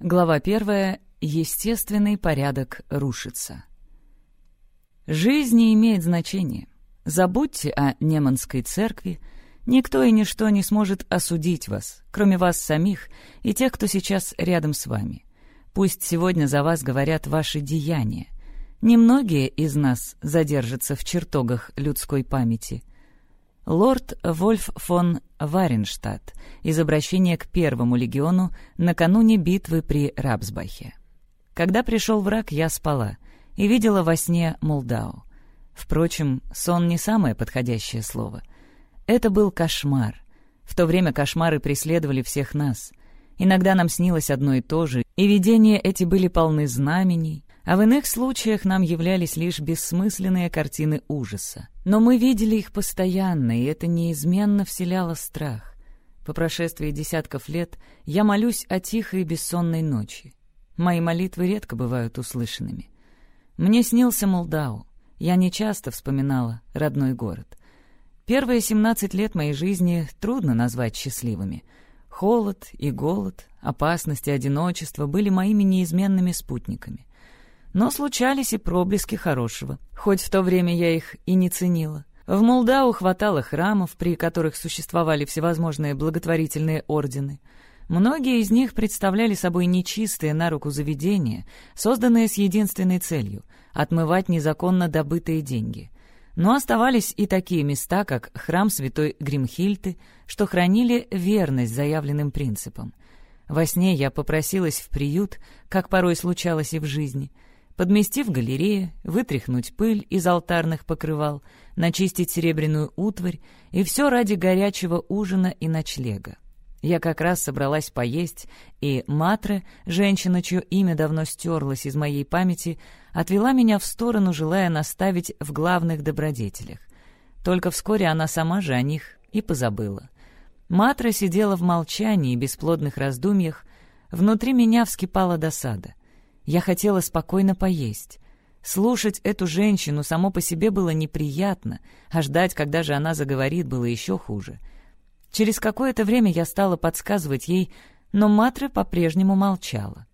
Глава первая. Естественный порядок рушится. Жизнь не имеет значения. Забудьте о Неманской церкви. Никто и ничто не сможет осудить вас, кроме вас самих и тех, кто сейчас рядом с вами. Пусть сегодня за вас говорят ваши деяния. Немногие из нас задержатся в чертогах людской памяти. Лорд Вольф фон Варенштадт из обращения к Первому легиону накануне битвы при Рабсбахе. Когда пришел враг, я спала и видела во сне Мулдау. Впрочем, сон не самое подходящее слово. Это был кошмар. В то время кошмары преследовали всех нас. Иногда нам снилось одно и то же, и видения эти были полны знамений, а в иных случаях нам являлись лишь бессмысленные картины ужаса. Но мы видели их постоянно, и это неизменно вселяло страх. По прошествии десятков лет я молюсь о тихой и бессонной ночи. Мои молитвы редко бывают услышанными. Мне снился Молдау. Я нечасто вспоминала родной город. Первые 17 лет моей жизни трудно назвать счастливыми. Холод и голод, опасность и одиночество были моими неизменными спутниками. Но случались и проблески хорошего, хоть в то время я их и не ценила. В Молдау хватало храмов, при которых существовали всевозможные благотворительные ордены. Многие из них представляли собой нечистые на руку заведения, созданные с единственной целью — отмывать незаконно добытые деньги. Но оставались и такие места, как храм святой Гримхильты, что хранили верность заявленным принципам. Во сне я попросилась в приют, как порой случалось и в жизни — подмести в галерее, вытряхнуть пыль из алтарных покрывал, начистить серебряную утварь, и все ради горячего ужина и ночлега. Я как раз собралась поесть, и Матре, женщина, чье имя давно стерлось из моей памяти, отвела меня в сторону, желая наставить в главных добродетелях. Только вскоре она сама же о них и позабыла. Матра сидела в молчании и бесплодных раздумьях, внутри меня вскипала досада. Я хотела спокойно поесть. Слушать эту женщину само по себе было неприятно, а ждать, когда же она заговорит, было еще хуже. Через какое-то время я стала подсказывать ей, но Матре по-прежнему молчала.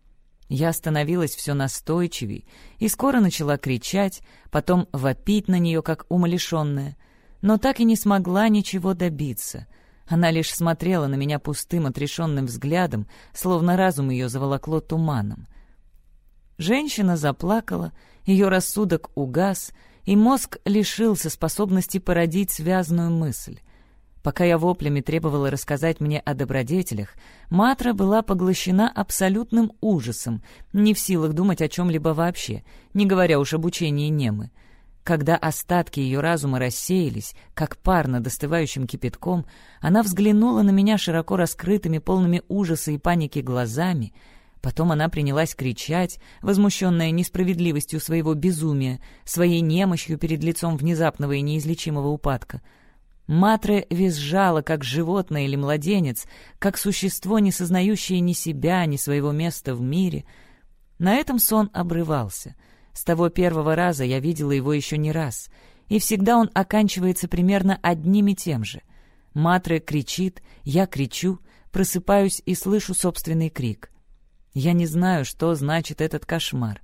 Я становилась все настойчивей и скоро начала кричать, потом вопить на нее, как умалишенная, но так и не смогла ничего добиться. Она лишь смотрела на меня пустым, отрешенным взглядом, словно разум ее заволокло туманом. Женщина заплакала, ее рассудок угас, и мозг лишился способности породить связанную мысль. Пока я воплями требовала рассказать мне о добродетелях, Матра была поглощена абсолютным ужасом, не в силах думать о чем-либо вообще, не говоря уж об учении Немы. Когда остатки ее разума рассеялись, как пар над остывающим кипятком, она взглянула на меня широко раскрытыми, полными ужаса и паники глазами — Потом она принялась кричать, возмущенная несправедливостью своего безумия, своей немощью перед лицом внезапного и неизлечимого упадка. Матре визжала, как животное или младенец, как существо, не сознающее ни себя, ни своего места в мире. На этом сон обрывался. С того первого раза я видела его еще не раз, и всегда он оканчивается примерно одним и тем же. Матре кричит, я кричу, просыпаюсь и слышу собственный крик. Я не знаю, что значит этот кошмар.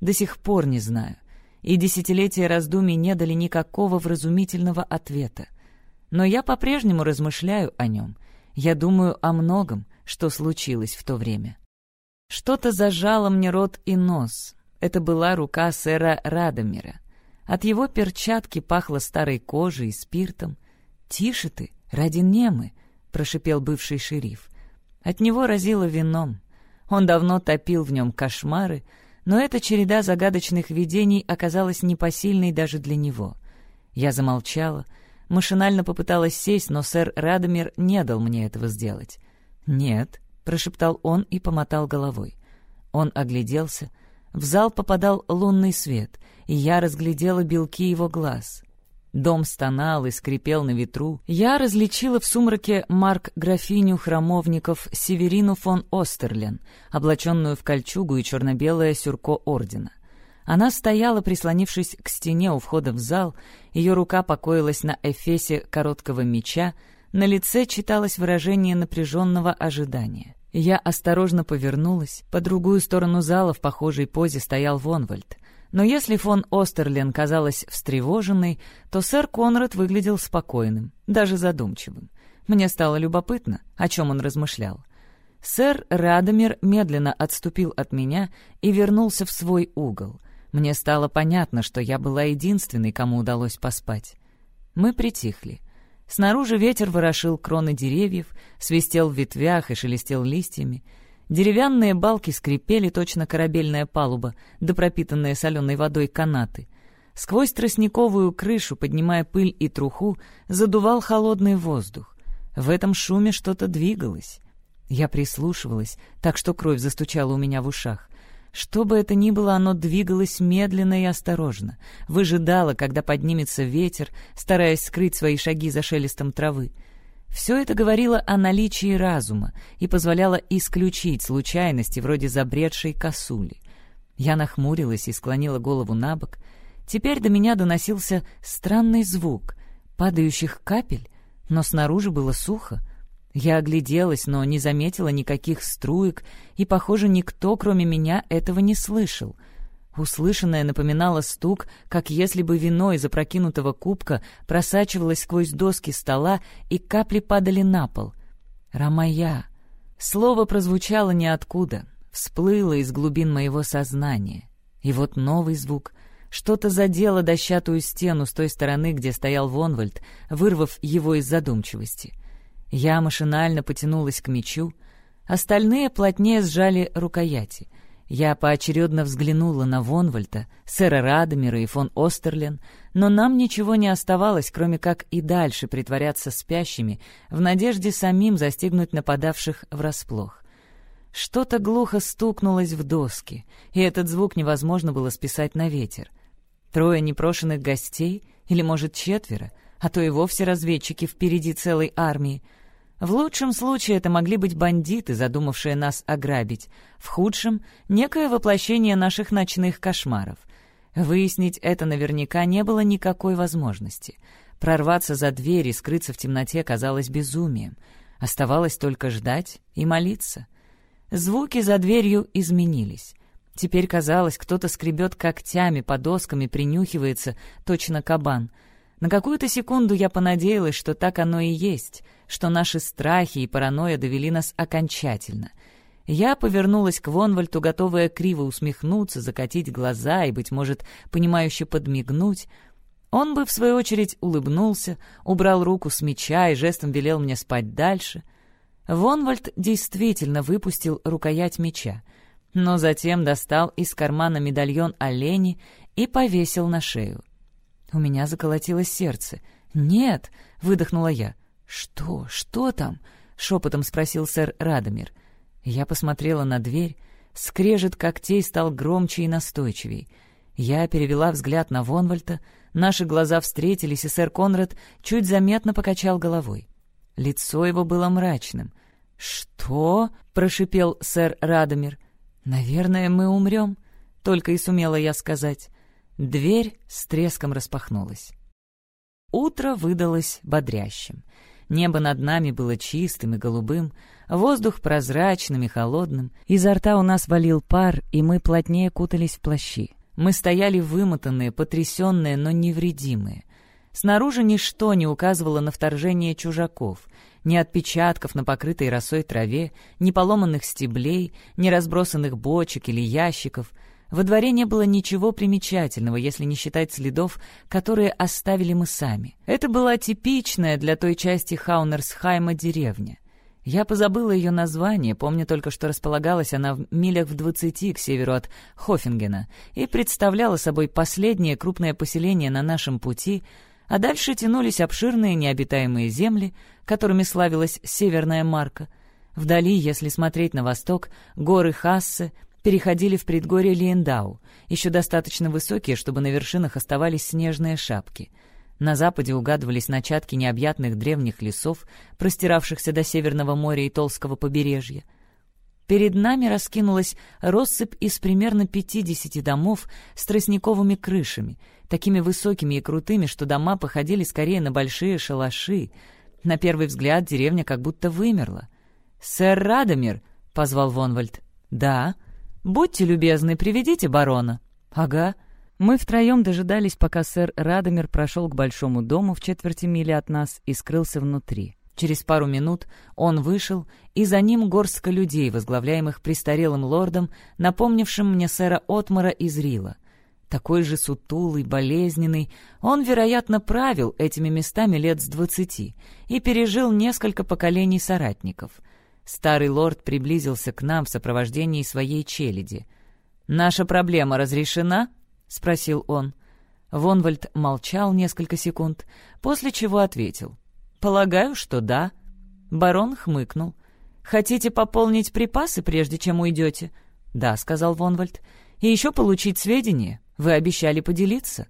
До сих пор не знаю. И десятилетия раздумий не дали никакого вразумительного ответа. Но я по-прежнему размышляю о нем. Я думаю о многом, что случилось в то время. Что-то зажало мне рот и нос. Это была рука сэра Радомира. От его перчатки пахло старой кожей и спиртом. «Тише ты, ради немы!» — прошипел бывший шериф. От него разило вином. Он давно топил в нем кошмары, но эта череда загадочных видений оказалась непосильной даже для него. Я замолчала, машинально попыталась сесть, но сэр Радомир не дал мне этого сделать. «Нет», — прошептал он и помотал головой. Он огляделся. В зал попадал лунный свет, и я разглядела белки его глаз. Дом стонал и скрипел на ветру. Я различила в сумраке Марк-графиню храмовников Северину фон Остерлен, облаченную в кольчугу и черно-белое сюрко ордена. Она стояла, прислонившись к стене у входа в зал, ее рука покоилась на эфесе короткого меча, на лице читалось выражение напряженного ожидания. Я осторожно повернулась. По другую сторону зала в похожей позе стоял Вонвальд. Но если фон Остерлен казалась встревоженной, то сэр Конрад выглядел спокойным, даже задумчивым. Мне стало любопытно, о чем он размышлял. Сэр Радомир медленно отступил от меня и вернулся в свой угол. Мне стало понятно, что я была единственной, кому удалось поспать. Мы притихли. Снаружи ветер ворошил кроны деревьев, свистел в ветвях и шелестел листьями. Деревянные балки скрипели, точно корабельная палуба, да пропитанные соленой водой канаты. Сквозь тростниковую крышу, поднимая пыль и труху, задувал холодный воздух. В этом шуме что-то двигалось. Я прислушивалась, так что кровь застучала у меня в ушах. Что бы это ни было, оно двигалось медленно и осторожно, выжидало, когда поднимется ветер, стараясь скрыть свои шаги за шелестом травы. Все это говорило о наличии разума и позволяло исключить случайности вроде забредшей косули. Я нахмурилась и склонила голову на бок. Теперь до меня доносился странный звук падающих капель, но снаружи было сухо. Я огляделась, но не заметила никаких струек, и, похоже, никто, кроме меня, этого не слышал. Услышанное напоминало стук, как если бы вино из опрокинутого кубка просачивалось сквозь доски стола, и капли падали на пол. «Рамая!» Слово прозвучало ниоткуда, всплыло из глубин моего сознания. И вот новый звук. Что-то задело дощатую стену с той стороны, где стоял Вонвальд, вырвав его из задумчивости — я машинально потянулась к мечу, остальные плотнее сжали рукояти. Я поочередно взглянула на Вонвальта, сэра Радомира и фон Остерлен, но нам ничего не оставалось, кроме как и дальше притворяться спящими, в надежде самим застигнуть нападавших врасплох. Что-то глухо стукнулось в доски, и этот звук невозможно было списать на ветер. Трое непрошенных гостей, или, может, четверо, а то и вовсе разведчики впереди целой армии — в лучшем случае это могли быть бандиты, задумавшие нас ограбить. В худшем — некое воплощение наших ночных кошмаров. Выяснить это наверняка не было никакой возможности. Прорваться за дверь и скрыться в темноте казалось безумием. Оставалось только ждать и молиться. Звуки за дверью изменились. Теперь казалось, кто-то скребет когтями по доскам и принюхивается, точно кабан — на какую-то секунду я понадеялась, что так оно и есть, что наши страхи и паранойя довели нас окончательно. Я повернулась к Вонвальту, готовая криво усмехнуться, закатить глаза и, быть может, понимающе подмигнуть. Он бы, в свою очередь, улыбнулся, убрал руку с меча и жестом велел мне спать дальше. Вонвальд действительно выпустил рукоять меча, но затем достал из кармана медальон олени и повесил на шею. У меня заколотилось сердце. «Нет!» — выдохнула я. «Что? Что там?» — шепотом спросил сэр Радомир. Я посмотрела на дверь. Скрежет когтей стал громче и настойчивей. Я перевела взгляд на Вонвальта. Наши глаза встретились, и сэр Конрад чуть заметно покачал головой. Лицо его было мрачным. «Что?» — прошипел сэр Радомир. «Наверное, мы умрем», — только и сумела я сказать. Дверь с треском распахнулась. Утро выдалось бодрящим. Небо над нами было чистым и голубым, воздух прозрачным и холодным. Изо рта у нас валил пар, и мы плотнее кутались в плащи. Мы стояли вымотанные, потрясенные, но невредимые. Снаружи ничто не указывало на вторжение чужаков. Ни отпечатков на покрытой росой траве, ни поломанных стеблей, ни разбросанных бочек или ящиков — во дворе не было ничего примечательного, если не считать следов, которые оставили мы сами. Это была типичная для той части Хаунерсхайма деревня. Я позабыла ее название, помню только, что располагалась она в милях в двадцати к северу от Хофингена и представляла собой последнее крупное поселение на нашем пути, а дальше тянулись обширные необитаемые земли, которыми славилась Северная Марка. Вдали, если смотреть на восток, горы Хассе, переходили в предгорье Лиендау, еще достаточно высокие, чтобы на вершинах оставались снежные шапки. На западе угадывались начатки необъятных древних лесов, простиравшихся до Северного моря и Толского побережья. Перед нами раскинулась россыпь из примерно 50 домов с тростниковыми крышами, такими высокими и крутыми, что дома походили скорее на большие шалаши. На первый взгляд деревня как будто вымерла. «Сэр Радомир!» — позвал Вонвальд. «Да. Будьте любезны, приведите барона». «Ага». Мы втроем дожидались, пока сэр Радомир прошел к большому дому в четверти мили от нас и скрылся внутри. Через пару минут он вышел, и за ним горстка людей, возглавляемых престарелым лордом, напомнившим мне сэра Отмара из Рила. Такой же сутулый, болезненный, он, вероятно, правил этими местами лет с двадцати и пережил несколько поколений соратников. Старый лорд приблизился к нам в сопровождении своей челяди. «Наша проблема разрешена?» — спросил он. Вонвальд молчал несколько секунд, после чего ответил. «Полагаю, что да». Барон хмыкнул. «Хотите пополнить припасы, прежде чем уйдете?» «Да», — сказал Вонвальд. «И еще получить сведения. Вы обещали поделиться».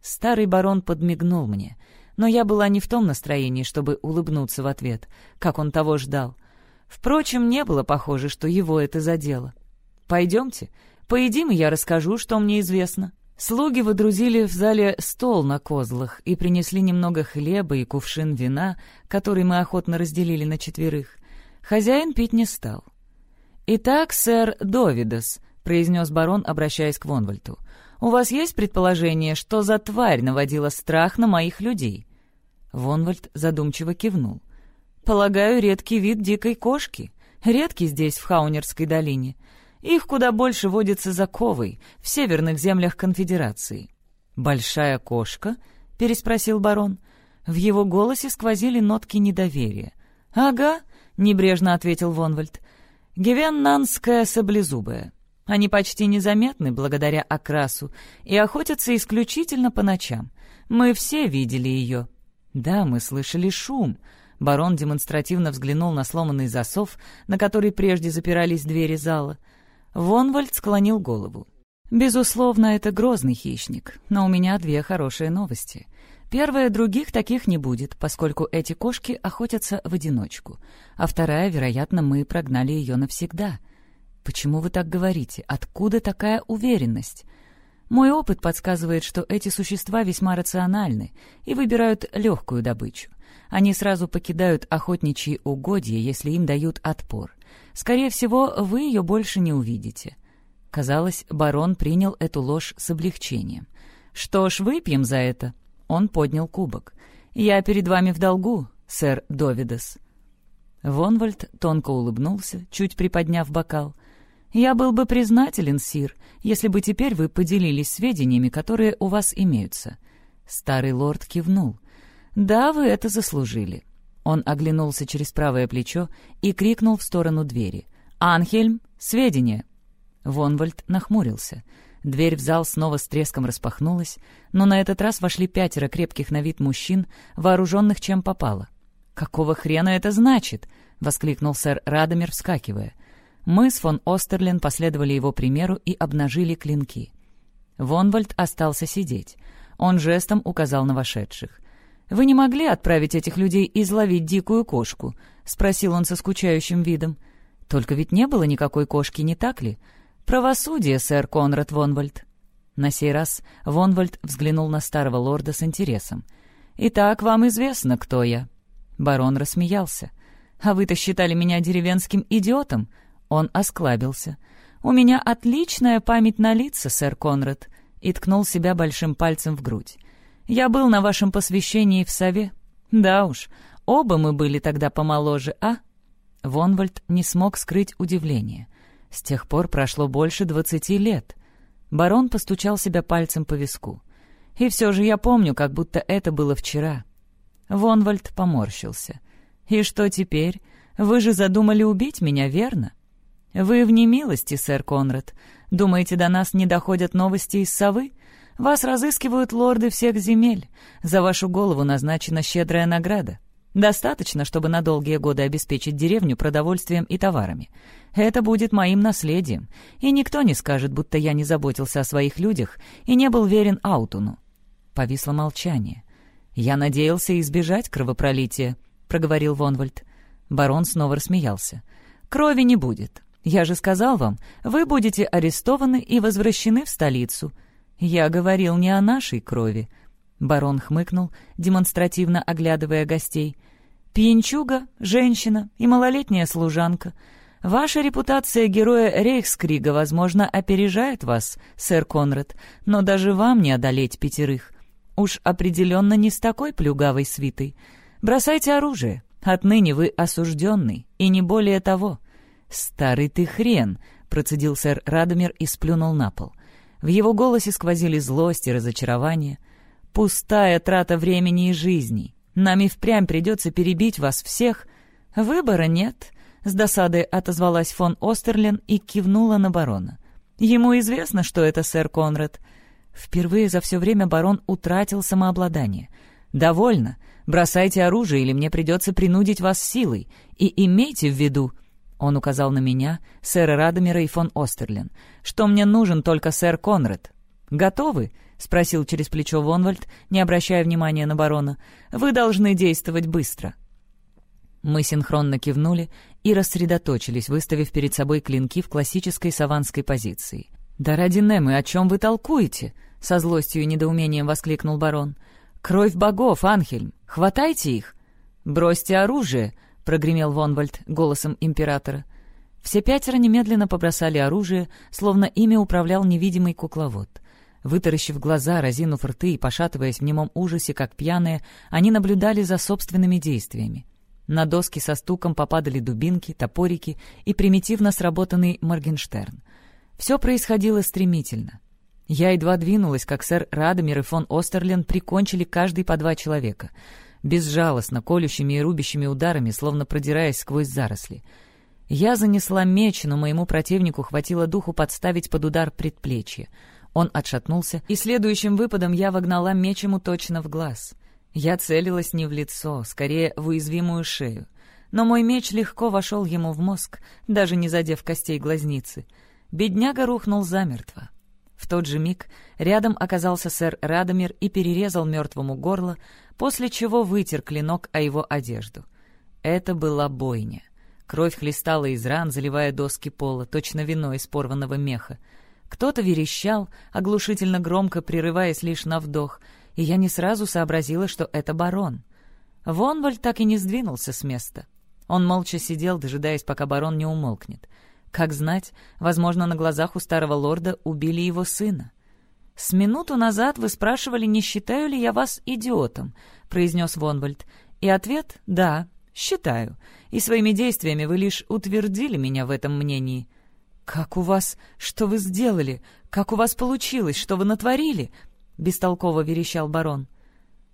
Старый барон подмигнул мне, но я была не в том настроении, чтобы улыбнуться в ответ, как он того ждал. Впрочем, не было похоже, что его это задело. «Пойдемте, поедим, и я расскажу, что мне известно». Слуги водрузили в зале стол на козлах и принесли немного хлеба и кувшин вина, который мы охотно разделили на четверых. Хозяин пить не стал. «Итак, сэр Довидос», — произнес барон, обращаясь к Вонвальту, — «у вас есть предположение, что за тварь наводила страх на моих людей?» Вонвальд задумчиво кивнул. Полагаю, редкий вид дикой кошки. Редкий здесь, в Хаунерской долине. Их куда больше водится за Ковой, в северных землях Конфедерации. «Большая кошка?» — переспросил барон. В его голосе сквозили нотки недоверия. «Ага», — небрежно ответил Вонвальд. «Гевеннанская саблезубая. Они почти незаметны благодаря окрасу и охотятся исключительно по ночам. Мы все видели ее». «Да, мы слышали шум», Барон демонстративно взглянул на сломанный засов, на который прежде запирались двери зала. Вонвальд склонил голову. «Безусловно, это грозный хищник, но у меня две хорошие новости. Первая, других таких не будет, поскольку эти кошки охотятся в одиночку. А вторая, вероятно, мы прогнали ее навсегда. Почему вы так говорите? Откуда такая уверенность?» Мой опыт подсказывает, что эти существа весьма рациональны и выбирают легкую добычу. Они сразу покидают охотничьи угодья, если им дают отпор. Скорее всего, вы ее больше не увидите». Казалось, барон принял эту ложь с облегчением. «Что ж, выпьем за это». Он поднял кубок. «Я перед вами в долгу, сэр Довидес». Вонвальд тонко улыбнулся, чуть приподняв бокал. «Я был бы признателен, сир, если бы теперь вы поделились сведениями, которые у вас имеются». Старый лорд кивнул. «Да, вы это заслужили». Он оглянулся через правое плечо и крикнул в сторону двери. «Анхельм, сведения!» Вонвальд нахмурился. Дверь в зал снова с треском распахнулась, но на этот раз вошли пятеро крепких на вид мужчин, вооруженных чем попало. «Какого хрена это значит?» — воскликнул сэр Радомир, вскакивая. Мы с фон Остерлен последовали его примеру и обнажили клинки. Вонвальд остался сидеть. Он жестом указал на вошедших. «Вы не могли отправить этих людей изловить дикую кошку?» — спросил он со скучающим видом. «Только ведь не было никакой кошки, не так ли? Правосудие, сэр Конрад Вонвальд». На сей раз Вонвальд взглянул на старого лорда с интересом. «Итак, вам известно, кто я». Барон рассмеялся. «А вы-то считали меня деревенским идиотом?» Он осклабился. «У меня отличная память на лица, сэр Конрад», и ткнул себя большим пальцем в грудь. Я был на вашем посвящении в сове. Да уж, оба мы были тогда помоложе, а?» Вонвальд не смог скрыть удивление. С тех пор прошло больше двадцати лет. Барон постучал себя пальцем по виску. «И все же я помню, как будто это было вчера». Вонвальд поморщился. «И что теперь? Вы же задумали убить меня, верно?» «Вы в немилости, сэр Конрад. Думаете, до нас не доходят новости из совы? Вас разыскивают лорды всех земель. За вашу голову назначена щедрая награда. Достаточно, чтобы на долгие годы обеспечить деревню продовольствием и товарами. Это будет моим наследием, и никто не скажет, будто я не заботился о своих людях и не был верен Аутуну». Повисло молчание. «Я надеялся избежать кровопролития», — проговорил Вонвальд. Барон снова рассмеялся. «Крови не будет. Я же сказал вам, вы будете арестованы и возвращены в столицу. «Я говорил не о нашей крови», — барон хмыкнул, демонстративно оглядывая гостей. «Пьянчуга, женщина и малолетняя служанка. Ваша репутация героя Рейхскрига, возможно, опережает вас, сэр Конрад, но даже вам не одолеть пятерых. Уж определенно не с такой плюгавой свитой. Бросайте оружие. Отныне вы осужденный, и не более того. «Старый ты хрен!» — процедил сэр Радомир и сплюнул на пол. В его голосе сквозили злость и разочарование. «Пустая трата времени и жизни. Нам и впрямь придется перебить вас всех. Выбора нет», — с досадой отозвалась фон Остерлин и кивнула на барона. «Ему известно, что это сэр Конрад». Впервые за все время барон утратил самообладание. «Довольно. Бросайте оружие, или мне придется принудить вас силой. И имейте в виду...» Он указал на меня, сэра Радомира и фон Остерлин, что мне нужен только сэр Конрад. «Готовы?» — спросил через плечо Вонвальд, не обращая внимания на барона. «Вы должны действовать быстро». Мы синхронно кивнули и рассредоточились, выставив перед собой клинки в классической саванской позиции. «Да ради Немы, о чем вы толкуете?» — со злостью и недоумением воскликнул барон. «Кровь богов, Анхельм! Хватайте их!» «Бросьте оружие!» — прогремел Вонвальд голосом императора. Все пятеро немедленно побросали оружие, словно ими управлял невидимый кукловод. Вытаращив глаза, разинув рты и пошатываясь в немом ужасе, как пьяные, они наблюдали за собственными действиями. На доски со стуком попадали дубинки, топорики и примитивно сработанный Моргенштерн. Все происходило стремительно. Я едва двинулась, как сэр Радомир и фон Остерлен прикончили каждый по два человека — безжалостно, колющими и рубящими ударами, словно продираясь сквозь заросли. Я занесла меч, но моему противнику хватило духу подставить под удар предплечье. Он отшатнулся, и следующим выпадом я вогнала меч ему точно в глаз. Я целилась не в лицо, скорее в уязвимую шею. Но мой меч легко вошел ему в мозг, даже не задев костей глазницы. Бедняга рухнул замертво. В тот же миг рядом оказался сэр Радомир и перерезал мертвому горло, после чего вытер клинок о его одежду. Это была бойня. Кровь хлестала из ран, заливая доски пола, точно вино из порванного меха. Кто-то верещал, оглушительно громко прерываясь лишь на вдох, и я не сразу сообразила, что это барон. Вонвальд так и не сдвинулся с места. Он молча сидел, дожидаясь, пока барон не умолкнет. Как знать, возможно, на глазах у старого лорда убили его сына. «С минуту назад вы спрашивали, не считаю ли я вас идиотом», — произнес Вонвальд. «И ответ — да, считаю. И своими действиями вы лишь утвердили меня в этом мнении». «Как у вас... Что вы сделали? Как у вас получилось? Что вы натворили?» — бестолково верещал барон.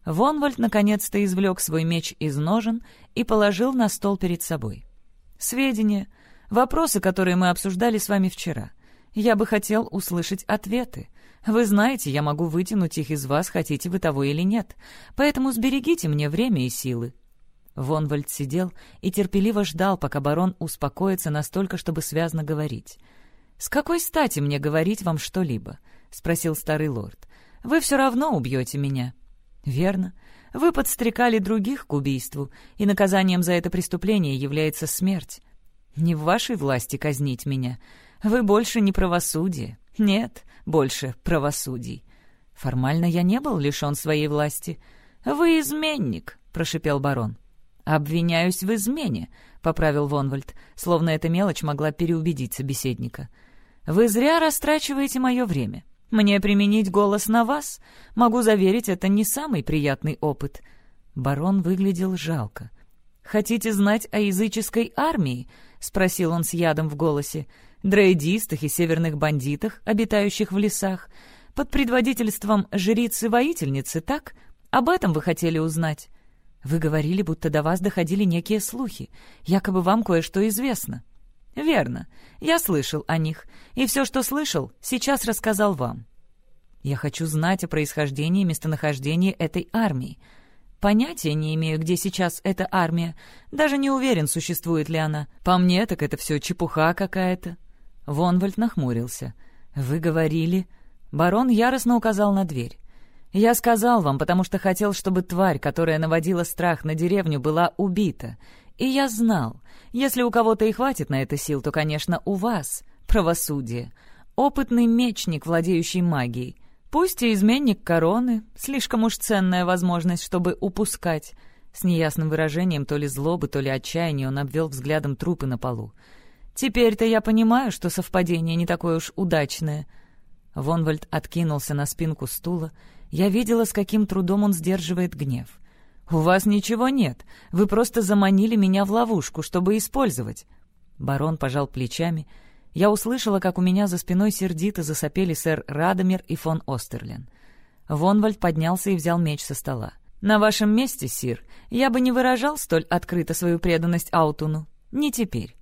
Вонвальд наконец-то извлек свой меч из ножен и положил на стол перед собой. «Сведения, вопросы, которые мы обсуждали с вами вчера. Я бы хотел услышать ответы. Вы знаете, я могу вытянуть их из вас, хотите вы того или нет. Поэтому сберегите мне время и силы». Вонвальд сидел и терпеливо ждал, пока барон успокоится настолько, чтобы связно говорить. «С какой стати мне говорить вам что-либо?» — спросил старый лорд. «Вы все равно убьете меня». «Верно. Вы подстрекали других к убийству, и наказанием за это преступление является смерть. Не в вашей власти казнить меня. Вы больше не правосудие. Нет, больше правосудий. Формально я не был лишен своей власти. Вы изменник, прошипел барон. «Обвиняюсь в измене», — поправил Вонвальд, словно эта мелочь могла переубедить собеседника. «Вы зря растрачиваете мое время. Мне применить голос на вас? Могу заверить, это не самый приятный опыт». Барон выглядел жалко. «Хотите знать о языческой армии?» — спросил он с ядом в голосе дрейдистах и северных бандитах, обитающих в лесах, под предводительством жрицы-воительницы, так? Об этом вы хотели узнать? Вы говорили, будто до вас доходили некие слухи, якобы вам кое-что известно. Верно, я слышал о них, и все, что слышал, сейчас рассказал вам. Я хочу знать о происхождении и местонахождении этой армии. Понятия не имею, где сейчас эта армия. Даже не уверен, существует ли она. По мне, так это все чепуха какая-то. Вонвальд нахмурился. «Вы говорили...» Барон яростно указал на дверь. «Я сказал вам, потому что хотел, чтобы тварь, которая наводила страх на деревню, была убита. И я знал, если у кого-то и хватит на это сил, то, конечно, у вас. Правосудие. Опытный мечник, владеющий магией. Пусть и изменник короны, слишком уж ценная возможность, чтобы упускать». С неясным выражением то ли злобы, то ли отчаяния он обвел взглядом трупы на полу. Теперь-то я понимаю, что совпадение не такое уж удачное». Вонвальд откинулся на спинку стула. Я видела, с каким трудом он сдерживает гнев. «У вас ничего нет. Вы просто заманили меня в ловушку, чтобы использовать». Барон пожал плечами. Я услышала, как у меня за спиной сердито засопели сэр Радомир и фон Остерлен. Вонвальд поднялся и взял меч со стола. «На вашем месте, сир, я бы не выражал столь открыто свою преданность Аутуну. Не теперь.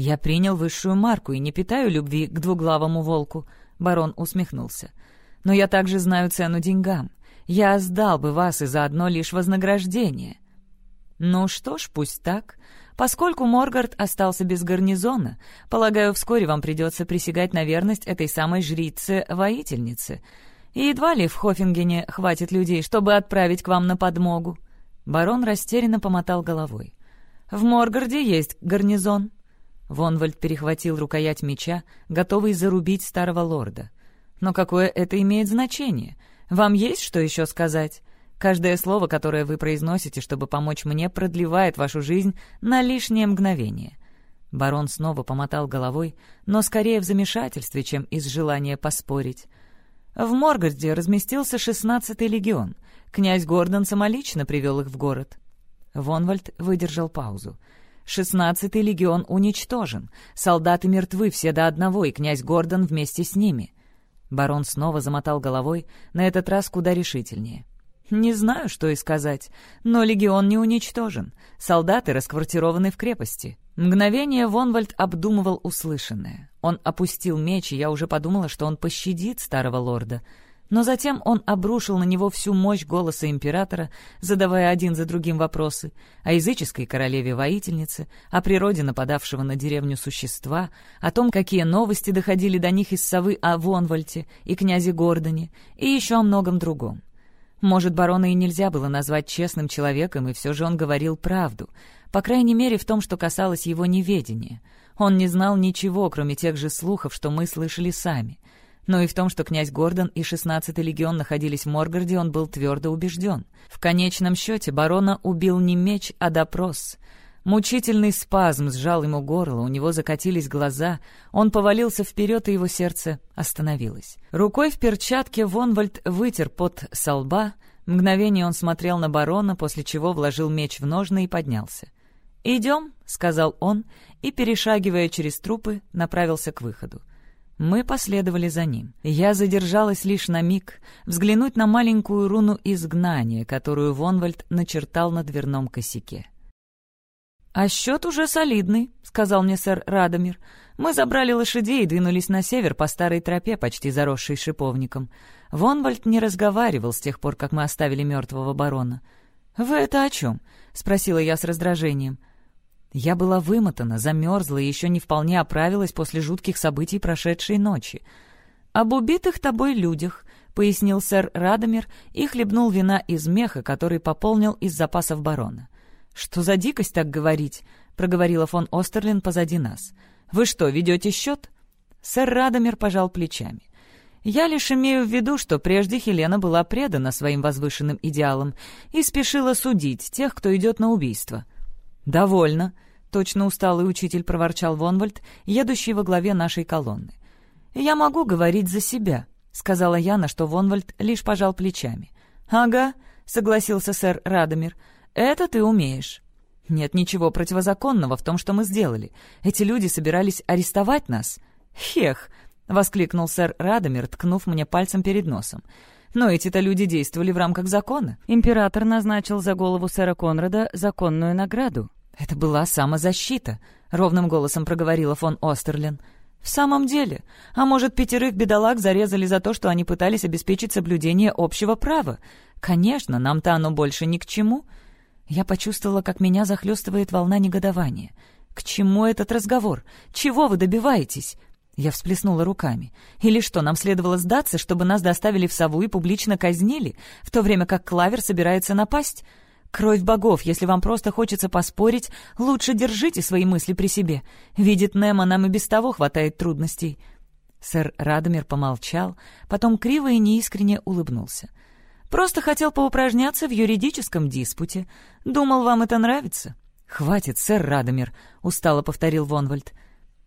Я принял высшую марку и не питаю любви к двуглавому волку», — барон усмехнулся. «Но я также знаю цену деньгам. Я сдал бы вас и заодно лишь вознаграждение». «Ну что ж, пусть так. Поскольку Моргард остался без гарнизона, полагаю, вскоре вам придется присягать на верность этой самой жрице-воительнице. И едва ли в Хофингене хватит людей, чтобы отправить к вам на подмогу». Барон растерянно помотал головой. «В Моргарде есть гарнизон». Вонвальд перехватил рукоять меча, готовый зарубить старого лорда. «Но какое это имеет значение? Вам есть что еще сказать? Каждое слово, которое вы произносите, чтобы помочь мне, продлевает вашу жизнь на лишнее мгновение». Барон снова помотал головой, но скорее в замешательстве, чем из желания поспорить. В Моргарде разместился шестнадцатый легион. Князь Гордон самолично привел их в город. Вонвальд выдержал паузу. «Шестнадцатый легион уничтожен. Солдаты мертвы все до одного, и князь Гордон вместе с ними». Барон снова замотал головой, на этот раз куда решительнее. «Не знаю, что и сказать, но легион не уничтожен. Солдаты расквартированы в крепости. Мгновение Вонвальд обдумывал услышанное. Он опустил меч, и я уже подумала, что он пощадит старого лорда. Но затем он обрушил на него всю мощь голоса императора, задавая один за другим вопросы о языческой королеве-воительнице, о природе нападавшего на деревню существа, о том, какие новости доходили до них из совы о Вонвальте и князе Гордоне, и еще о многом другом. Может, барона и нельзя было назвать честным человеком, и все же он говорил правду, по крайней мере в том, что касалось его неведения. Он не знал ничего, кроме тех же слухов, что мы слышали сами. Но и в том, что князь Гордон и 16-й легион находились в Моргарде, он был твердо убежден. В конечном счете барона убил не меч, а допрос — Мучительный спазм сжал ему горло, у него закатились глаза, он повалился вперед, и его сердце остановилось. Рукой в перчатке Вонвальд вытер пот со лба, мгновение он смотрел на барона, после чего вложил меч в ножны и поднялся. «Идем», — сказал он, и, перешагивая через трупы, направился к выходу. Мы последовали за ним. Я задержалась лишь на миг, взглянуть на маленькую руну изгнания, которую Вонвальд начертал на дверном косяке. «А счет уже солидный», — сказал мне сэр Радомир. «Мы забрали лошадей и двинулись на север по старой тропе, почти заросшей шиповником. Вонвальд не разговаривал с тех пор, как мы оставили мертвого барона». «Вы это о чем?» — спросила я с раздражением. Я была вымотана, замерзла и еще не вполне оправилась после жутких событий прошедшей ночи. «Об убитых тобой людях», — пояснил сэр Радомир и хлебнул вина из меха, который пополнил из запасов барона. «Что за дикость так говорить?» — проговорила фон Остерлин позади нас. «Вы что, ведете счет?» Сэр Радомир пожал плечами. «Я лишь имею в виду, что прежде Хелена была предана своим возвышенным идеалам и спешила судить тех, кто идет на убийство». «Довольно», — точно усталый учитель проворчал Вонвальд, едущий во главе нашей колонны. «Я могу говорить за себя», — сказала я, на что Вонвальд лишь пожал плечами. «Ага», — согласился сэр Радомир, — это ты умеешь. Нет ничего противозаконного в том, что мы сделали. Эти люди собирались арестовать нас. Хех! — воскликнул сэр Радомир, ткнув мне пальцем перед носом. Но эти-то люди действовали в рамках закона. Император назначил за голову сэра Конрада законную награду. «Это была самозащита», — ровным голосом проговорила фон Остерлин. «В самом деле? А может, пятерых бедолаг зарезали за то, что они пытались обеспечить соблюдение общего права? Конечно, нам-то оно больше ни к чему». Я почувствовала, как меня захлестывает волна негодования. «К чему этот разговор? Чего вы добиваетесь?» Я всплеснула руками. «Или что, нам следовало сдаться, чтобы нас доставили в сову и публично казнили, в то время как Клавер собирается напасть? Кровь богов, если вам просто хочется поспорить, лучше держите свои мысли при себе. Видит Немо, нам и без того хватает трудностей». Сэр Радомир помолчал, потом криво и неискренне улыбнулся. Просто хотел поупражняться в юридическом диспуте. Думал, вам это нравится». «Хватит, сэр Радомир», — устало повторил Вонвальд.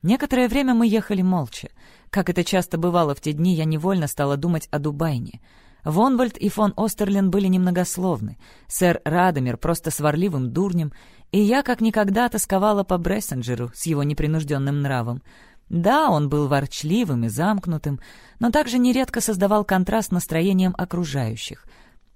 Некоторое время мы ехали молча. Как это часто бывало в те дни, я невольно стала думать о Дубайне. Вонвальд и фон Остерлен были немногословны, сэр Радомир просто сварливым дурнем, и я как никогда тосковала по Брессенджеру с его непринужденным нравом. Да, он был ворчливым и замкнутым, но также нередко создавал контраст настроением окружающих.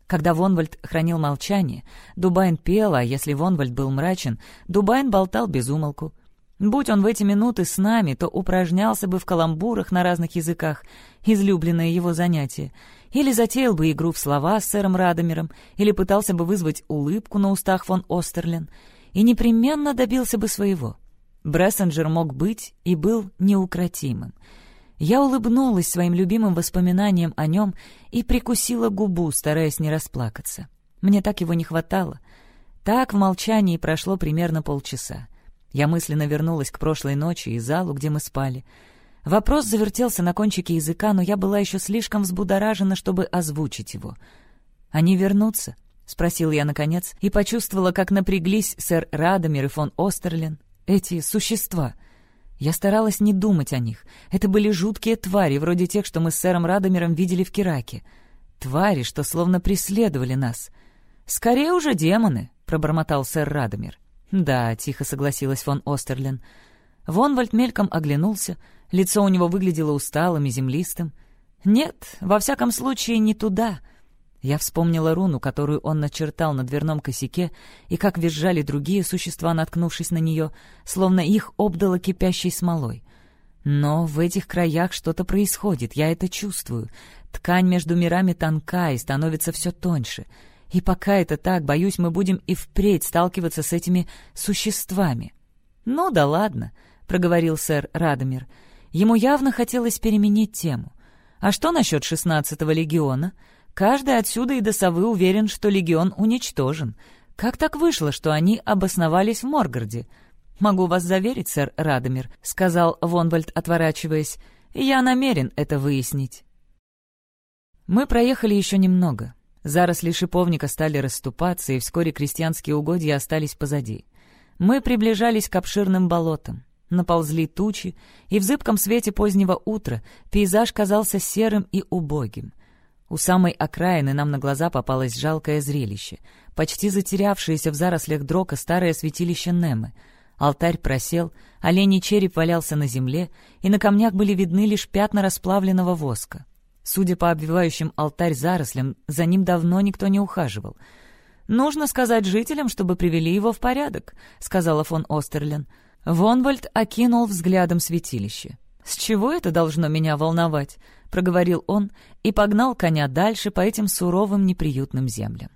Когда Вонвальд хранил молчание, Дубайн пел, а если Вонвальд был мрачен, Дубайн болтал без умолку. Будь он в эти минуты с нами, то упражнялся бы в каламбурах на разных языках, излюбленное его занятие, или затеял бы игру в слова с сэром Радомером, или пытался бы вызвать улыбку на устах фон Остерлен, и непременно добился бы своего. Брессенджер мог быть и был неукротимым. Я улыбнулась своим любимым воспоминаниям о нем и прикусила губу, стараясь не расплакаться. Мне так его не хватало. Так в молчании прошло примерно полчаса. Я мысленно вернулась к прошлой ночи и залу, где мы спали. Вопрос завертелся на кончике языка, но я была еще слишком взбудоражена, чтобы озвучить его. «Они вернутся?» — спросил я наконец, и почувствовала, как напряглись сэр Радомир и фон Остерлин. Эти существа. Я старалась не думать о них. Это были жуткие твари, вроде тех, что мы с сэром Радомиром видели в Кираке. Твари, что словно преследовали нас. «Скорее уже демоны», — пробормотал сэр Радомир. «Да», — тихо согласилась фон Остерлин. Вонвальд мельком оглянулся, лицо у него выглядело усталым и землистым. «Нет, во всяком случае, не туда». Я вспомнила руну, которую он начертал на дверном косяке, и как визжали другие существа, наткнувшись на нее, словно их обдало кипящей смолой. Но в этих краях что-то происходит, я это чувствую. Ткань между мирами тонка и становится все тоньше — и пока это так, боюсь, мы будем и впредь сталкиваться с этими существами. «Ну да ладно», — проговорил сэр Радомир. Ему явно хотелось переменить тему. «А что насчет шестнадцатого легиона? Каждый отсюда и до совы уверен, что легион уничтожен. Как так вышло, что они обосновались в Моргарде?» «Могу вас заверить, сэр Радомир», — сказал Вонвальд, отворачиваясь. «Я намерен это выяснить». Мы проехали еще немного. Заросли шиповника стали расступаться, и вскоре крестьянские угодья остались позади. Мы приближались к обширным болотам. Наползли тучи, и в зыбком свете позднего утра пейзаж казался серым и убогим. У самой окраины нам на глаза попалось жалкое зрелище. Почти затерявшееся в зарослях дрока старое святилище Немы. Алтарь просел, оленей череп валялся на земле, и на камнях были видны лишь пятна расплавленного воска. Судя по обвивающим алтарь зарослям, за ним давно никто не ухаживал. «Нужно сказать жителям, чтобы привели его в порядок», — сказала фон Остерлен. Вонвальд окинул взглядом святилище. «С чего это должно меня волновать?» — проговорил он и погнал коня дальше по этим суровым неприютным землям.